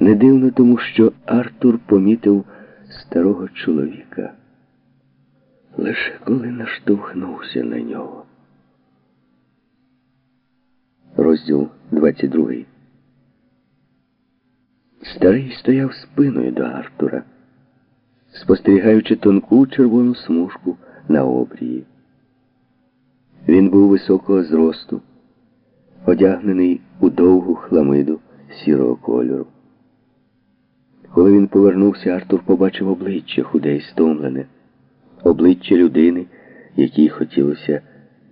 Не дивно тому, що Артур помітив старого чоловіка лише коли наштовхнувся на нього. Розділ 22 Старий стояв спиною до Артура, спостерігаючи тонку червону смужку на обрії. Він був високого зросту, одягнений у довгу хламиду сірого кольору. Коли він повернувся, Артур побачив обличчя худе й стомлене, обличчя людини, якій хотілося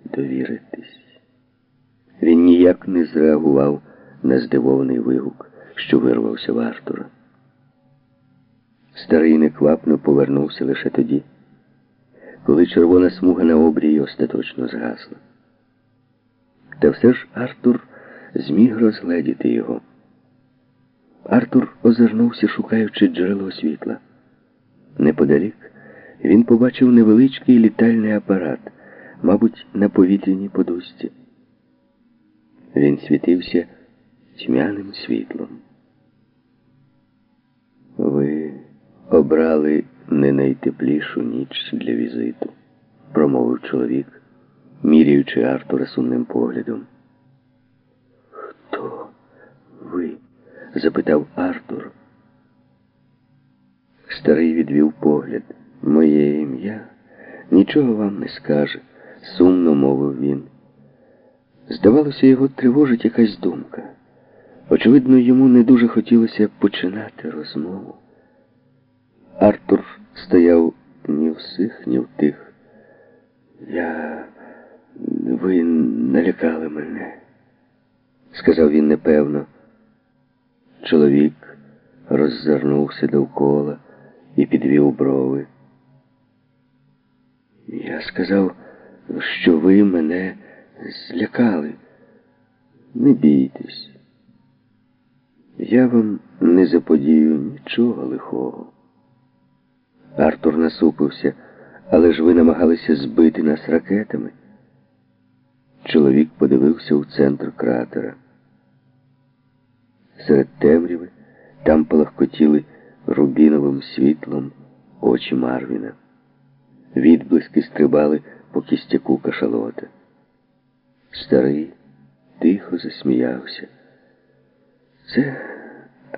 довіритись. Він ніяк не зреагував на здивований вигук, що вирвався в Артура. Старий неквапно повернувся лише тоді, коли червона смуга на обрії остаточно згасла. Та все ж Артур зміг розгледіти його. Артур озирнувся, шукаючи джерело світла. Неподалік він побачив невеличкий літальний апарат, мабуть, на повітряній подушці. Він світився тьмяним світлом. Ви обрали не найтеплішу ніч для візиту, промовив чоловік, міряючи Артура сумним поглядом. Хто ви? Запитав Артур. Старий відвів погляд. Моє ім'я нічого вам не скаже, сумно мовив він. Здавалося, його тривожить якась думка. Очевидно, йому не дуже хотілося починати розмову. Артур стояв ні в сих, ні в тих. Я. Ви налякали мене, сказав він непевно. Чоловік роззирнувся довкола і підвів брови. Я сказав, що ви мене злякали. Не бійтесь. Я вам не заподію нічого лихого. Артур насупився, але ж ви намагалися збити нас ракетами. Чоловік подивився у центр кратера. Серед темряви там полагкотіли рубіновим світлом очі Марвіна. Відблиски стрибали по кістяку кашалота. Старий тихо засміявся. Це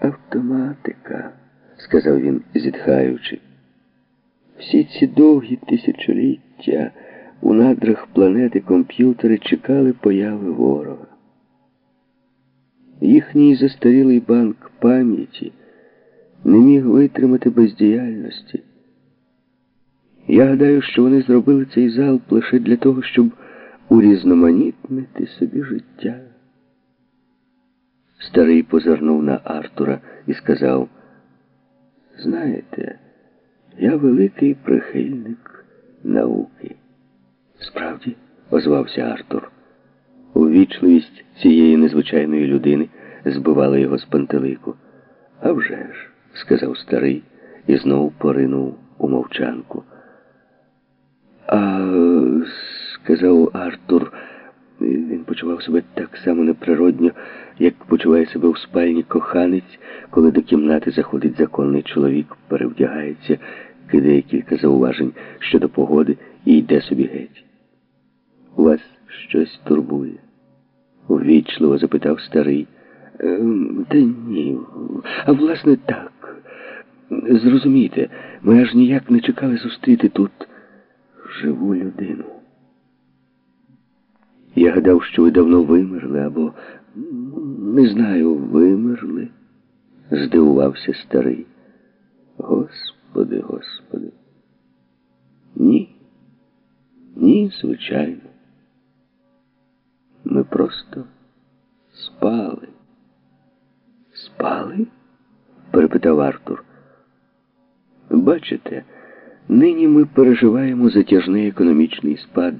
автоматика, сказав він, зітхаючи. Всі ці довгі тисячоліття у надрах планети комп'ютери чекали появи ворога. Їхній застарілий банк пам'яті не міг витримати бездіяльності. Я гадаю, що вони зробили цей залп лише для того, щоб урізноманітнити собі життя. Старий позирнув на Артура і сказав, знаєте, я великий прихильник науки. Справді, озвався Артур. Увічливість цієї незвичайної людини збивала його з пантелику. «А вже ж», – сказав старий і знову поринув у мовчанку. А, сказав Артур, він почував себе так само неприродньо, як почуває себе у спальні коханець, коли до кімнати заходить законний чоловік, перевдягається, кидає кілька зауважень щодо погоди і йде собі геть. Вас щось турбує? Увічливо запитав старий. «Ем, та ні. А власне так. Зрозумійте, ми аж ніяк не чекали зустріти тут живу людину. Я гадав, що ви давно вимерли або, не знаю, вимерли, здивувався старий. Господи, Господи. Ні. Ні, звичайно. Ми просто спали. Спали? перепитав Артур. Бачите, нині ми переживаємо затяжний економічний спад,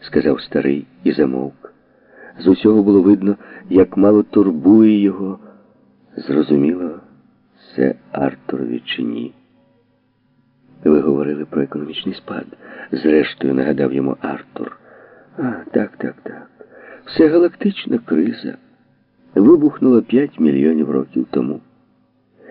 сказав старий і замовк. З усього було видно, як мало турбує його. Зрозуміло, це Артурові чи ні. Ви говорили про економічний спад, зрештою нагадав йому Артур. А, так, так, так. Все галактична криза вибухнула 5 мільйонів років тому.